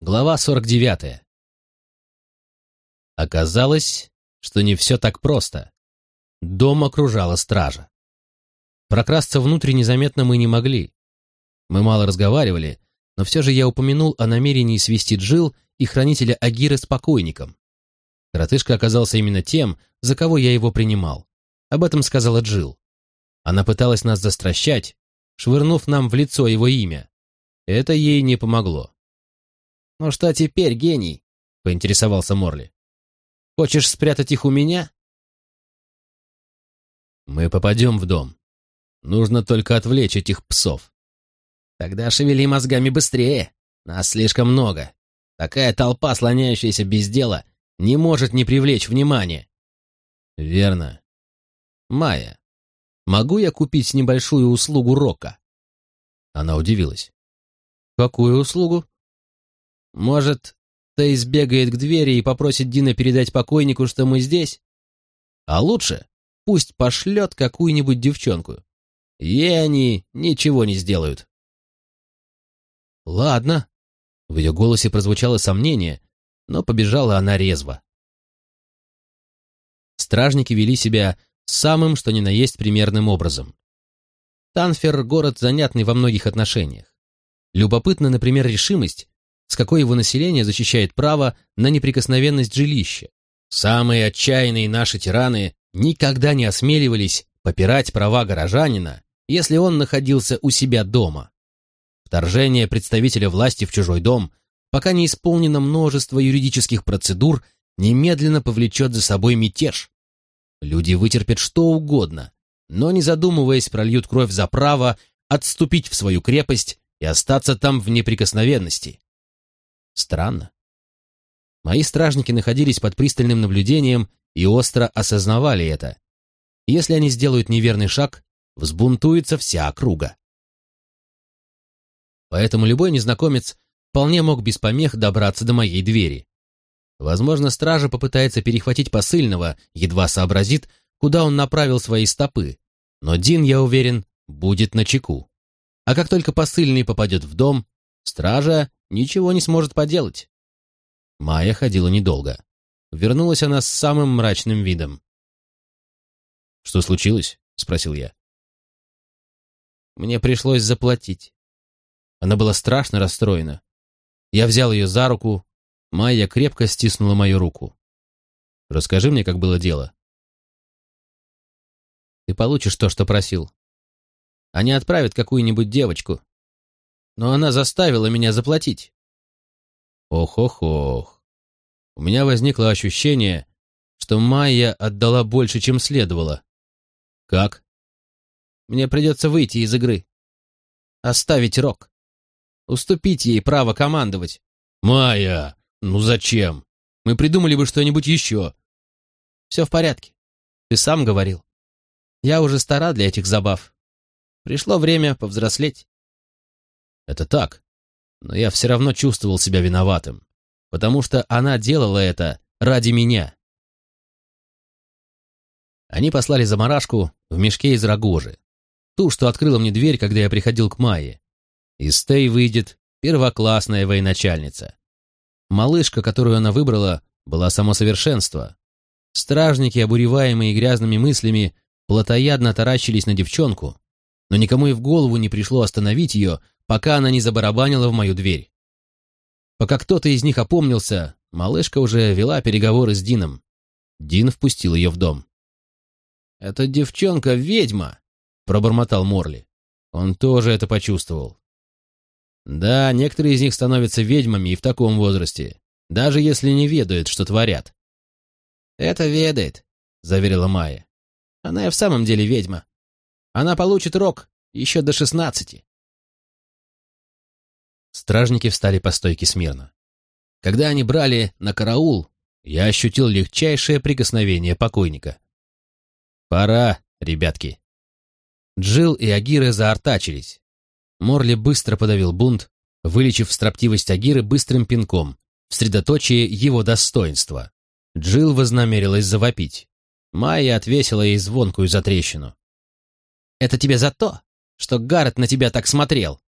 Глава 49. Оказалось, что не все так просто. Дом окружала стража. Прокрасться внутрь незаметно мы не могли. Мы мало разговаривали, но все же я упомянул о намерении свести Джил и хранителя Агиры с покойником. Коротышка оказался именно тем, за кого я его принимал. Об этом сказала Джил. Она пыталась нас застращать, швырнув нам в лицо его имя. Это ей не помогло. «Ну что теперь, гений?» — поинтересовался Морли. «Хочешь спрятать их у меня?» «Мы попадем в дом. Нужно только отвлечь этих псов». «Тогда шевели мозгами быстрее. Нас слишком много. Такая толпа, слоняющаяся без дела, не может не привлечь внимания». «Верно. Майя, могу я купить небольшую услугу Рока?» Она удивилась. «Какую услугу?» Может, Тейс бегает к двери и попросит Дина передать покойнику, что мы здесь? А лучше пусть пошлет какую-нибудь девчонку. Ей они ничего не сделают. Ладно. В ее голосе прозвучало сомнение, но побежала она резво. Стражники вели себя самым, что ни на есть, примерным образом. Танфер — город занятный во многих отношениях. Любопытна, например, решимость, с какой его население защищает право на неприкосновенность жилища. Самые отчаянные наши тираны никогда не осмеливались попирать права горожанина, если он находился у себя дома. Вторжение представителя власти в чужой дом, пока не исполнено множество юридических процедур, немедленно повлечет за собой мятеж. Люди вытерпят что угодно, но не задумываясь прольют кровь за право отступить в свою крепость и остаться там в неприкосновенности. Странно. Мои стражники находились под пристальным наблюдением и остро осознавали это. Если они сделают неверный шаг, взбунтуется вся округа. Поэтому любой незнакомец вполне мог без помех добраться до моей двери. Возможно, стража попытается перехватить посыльного, едва сообразит, куда он направил свои стопы, но Дин, я уверен, будет на чеку. А как только посыльный попадет в дом, стража ничего не сможет поделать. Майя ходила недолго. Вернулась она с самым мрачным видом. «Что случилось?» — спросил я. «Мне пришлось заплатить». Она была страшно расстроена. Я взял ее за руку. Майя крепко стиснула мою руку. «Расскажи мне, как было дело». «Ты получишь то, что просил. Они отправят какую-нибудь девочку, но она заставила меня заплатить. Ох-ох-ох. У меня возникло ощущение, что Майя отдала больше, чем следовало. Как? Мне придется выйти из игры. Оставить Рок. Уступить ей право командовать. Майя, ну зачем? Мы придумали бы что-нибудь еще. Все в порядке. Ты сам говорил. Я уже стара для этих забав. Пришло время повзрослеть. Это так. Но я все равно чувствовал себя виноватым, потому что она делала это ради меня. Они послали заморашку в мешке из рогожи. Ту, что открыла мне дверь, когда я приходил к Майе. Из Стей выйдет первоклассная военачальница. Малышка, которую она выбрала, была само совершенство. Стражники, обуреваемые грязными мыслями, плотоядно таращились на девчонку, но никому и в голову не пришло остановить ее, пока она не забарабанила в мою дверь. Пока кто-то из них опомнился, малышка уже вела переговоры с Дином. Дин впустил ее в дом. «Эта девчонка ведьма!» — пробормотал Морли. Он тоже это почувствовал. Да, некоторые из них становятся ведьмами и в таком возрасте, даже если не ведают, что творят. «Это ведает», — заверила Майя. «Она и в самом деле ведьма. Она получит рок еще до шестнадцати». Стражники встали по стойке смирно. Когда они брали на караул, я ощутил легчайшее прикосновение покойника. «Пора, ребятки». Джилл и Агиры заортачились. Морли быстро подавил бунт, вылечив строптивость Агиры быстрым пинком, в средоточие его достоинства. Джилл вознамерилась завопить. Майя отвесила ей звонкую затрещину. «Это тебе за то, что Гаррет на тебя так смотрел?»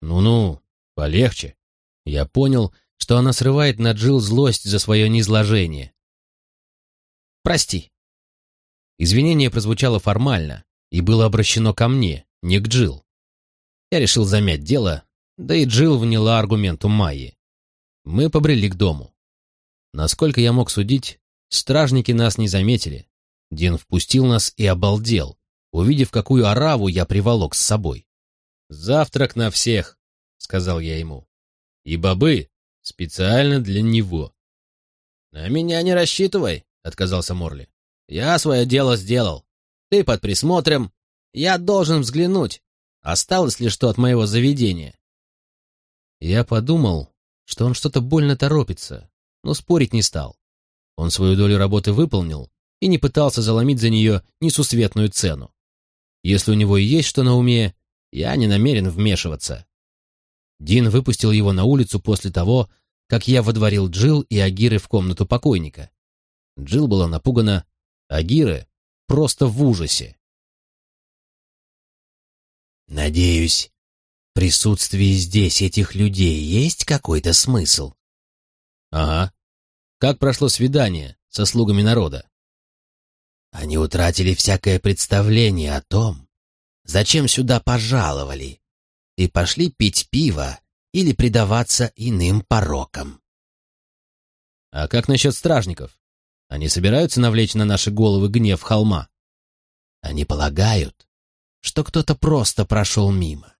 «Ну-ну, Полегче. Я понял что она срывает на Джилл злость за свое низложение. «Прости». Извинение прозвучало формально и было обращено ко мне, не к Джилл. Я решил замять дело, да и Джилл вняла аргументу Майи. Мы побрели к дому. Насколько я мог судить, стражники нас не заметили. Дин впустил нас и обалдел, увидев, какую ораву я приволок с собой. «Завтрак на всех», — сказал я ему. «И бобы специально для него». «На меня не рассчитывай», — отказался Морли. «Я свое дело сделал. Ты под присмотром. Я должен взглянуть, осталось ли что от моего заведения». Я подумал, что он что-то больно торопится, но спорить не стал. Он свою долю работы выполнил и не пытался заломить за нее несусветную цену. Если у него и есть что на уме, я не намерен вмешиваться. Дин выпустил его на улицу после того, как я водворил Джил и Агиры в комнату покойника. Джил была напугана, Агиры просто в ужасе. «Надеюсь, присутствии здесь этих людей есть какой-то смысл?» «Ага. Как прошло свидание со слугами народа?» «Они утратили всякое представление о том, зачем сюда пожаловали, и пошли пить пиво или предаваться иным порокам. А как насчет стражников? Они собираются навлечь на наши головы гнев холма? Они полагают, что кто-то просто прошел мимо.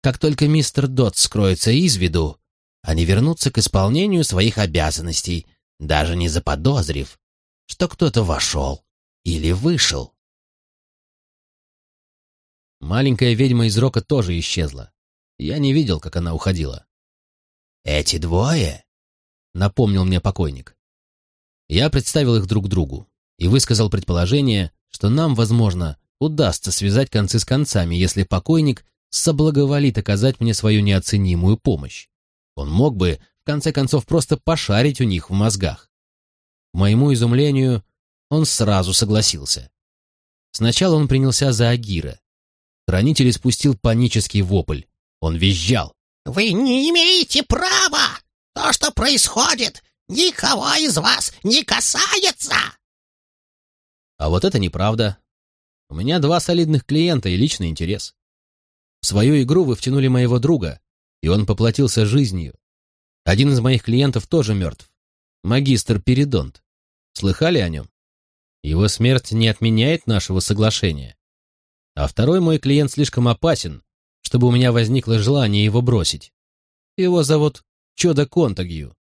Как только мистер Дот скроется из виду, они вернутся к исполнению своих обязанностей, даже не заподозрив, что кто-то вошел или вышел. Маленькая ведьма из Рока тоже исчезла. Я не видел, как она уходила. «Эти двое?» — напомнил мне покойник. Я представил их друг другу и высказал предположение, что нам, возможно, удастся связать концы с концами, если покойник соблаговолит оказать мне свою неоценимую помощь. Он мог бы, в конце концов, просто пошарить у них в мозгах. К моему изумлению, он сразу согласился. Сначала он принялся за Агира, Хранитель испустил панический вопль. Он визжал. «Вы не имеете права! То, что происходит, никого из вас не касается!» А вот это неправда. У меня два солидных клиента и личный интерес. В свою игру вы втянули моего друга, и он поплатился жизнью. Один из моих клиентов тоже мертв. Магистр Перидонт. Слыхали о нем? Его смерть не отменяет нашего соглашения. А второй мой клиент слишком опасен, чтобы у меня возникло желание его бросить. Его зовут Чода Контагью.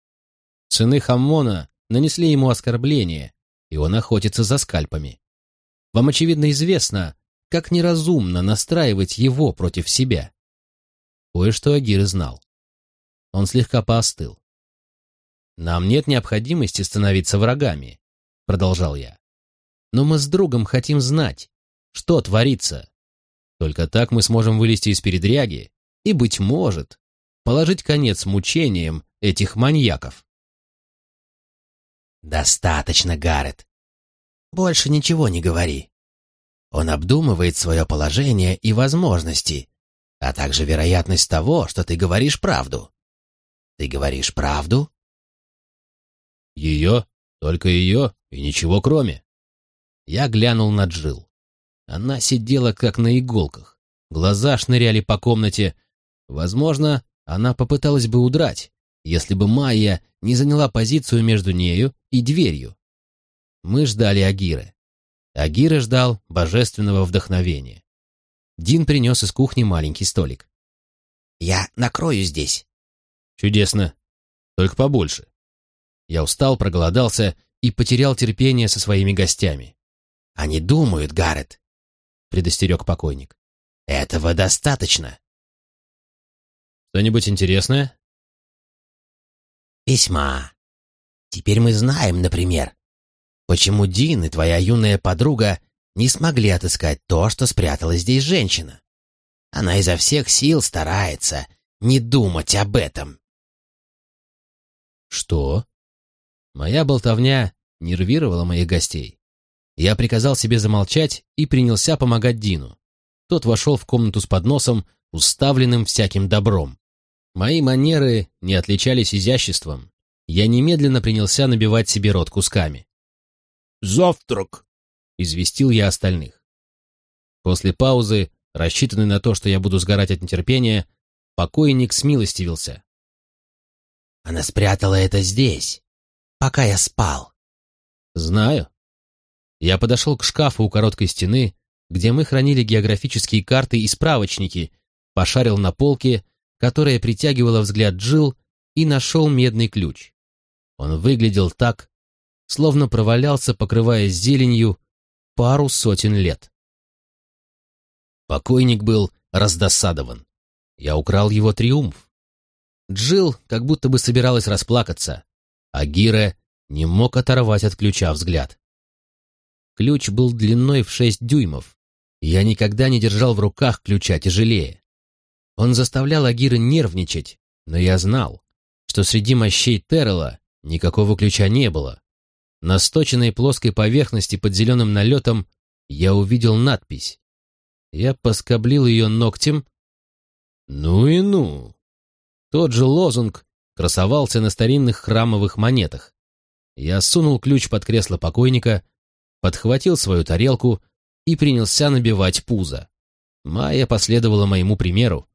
Сыны Хаммона нанесли ему оскорбление, и он охотится за скальпами. Вам, очевидно, известно, как неразумно настраивать его против себя. Кое-что Агир знал. Он слегка поостыл. «Нам нет необходимости становиться врагами», — продолжал я. «Но мы с другом хотим знать, что творится. Только так мы сможем вылезти из передряги и, быть может, положить конец мучениям этих маньяков. «Достаточно, Гаррет. Больше ничего не говори. Он обдумывает свое положение и возможности, а также вероятность того, что ты говоришь правду. Ты говоришь правду?» «Ее, только ее и ничего кроме». Я глянул на Джил. Она сидела как на иголках. Глаза шныряли по комнате. Возможно, она попыталась бы удрать, если бы Майя не заняла позицию между нею и дверью. Мы ждали Агиры. Агира ждал божественного вдохновения. Дин принес из кухни маленький столик. «Я накрою здесь». «Чудесно. Только побольше». Я устал, проголодался и потерял терпение со своими гостями. «Они думают, Гаррет, предостерег покойник. «Этого достаточно». «Что-нибудь интересное?» «Весьма. Теперь мы знаем, например, почему Дин и твоя юная подруга не смогли отыскать то, что спрятала здесь женщина. Она изо всех сил старается не думать об этом». «Что?» Моя болтовня нервировала моих гостей. Я приказал себе замолчать и принялся помогать Дину. Тот вошел в комнату с подносом, уставленным всяким добром. Мои манеры не отличались изяществом. Я немедленно принялся набивать себе рот кусками. «Завтрак!» — известил я остальных. После паузы, рассчитанной на то, что я буду сгорать от нетерпения, покойник смилостивился. Она спрятала это здесь, пока я спал. Знаю. Я подошел к шкафу у короткой стены, где мы хранили географические карты и справочники, пошарил на полке которая притягивала взгляд Джил, и нашел медный ключ. Он выглядел так, словно провалялся, покрываясь зеленью, пару сотен лет. Покойник был раздосадован. Я украл его триумф. Джил как будто бы собиралась расплакаться, а Гира не мог оторвать от ключа взгляд. Ключ был длиной в шесть дюймов. Я никогда не держал в руках ключа тяжелее. Он заставлял Агира нервничать, но я знал, что среди мощей Террела никакого ключа не было. На сточенной плоской поверхности под зеленым налетом я увидел надпись. Я поскоблил ее ногтем. Ну и ну! Тот же лозунг красовался на старинных храмовых монетах. Я сунул ключ под кресло покойника, подхватил свою тарелку и принялся набивать пузо. Майя последовала моему примеру,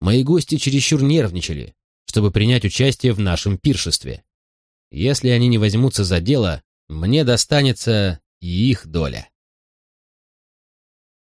Мои гости чересчур нервничали, чтобы принять участие в нашем пиршестве. Если они не возьмутся за дело, мне достанется и их доля.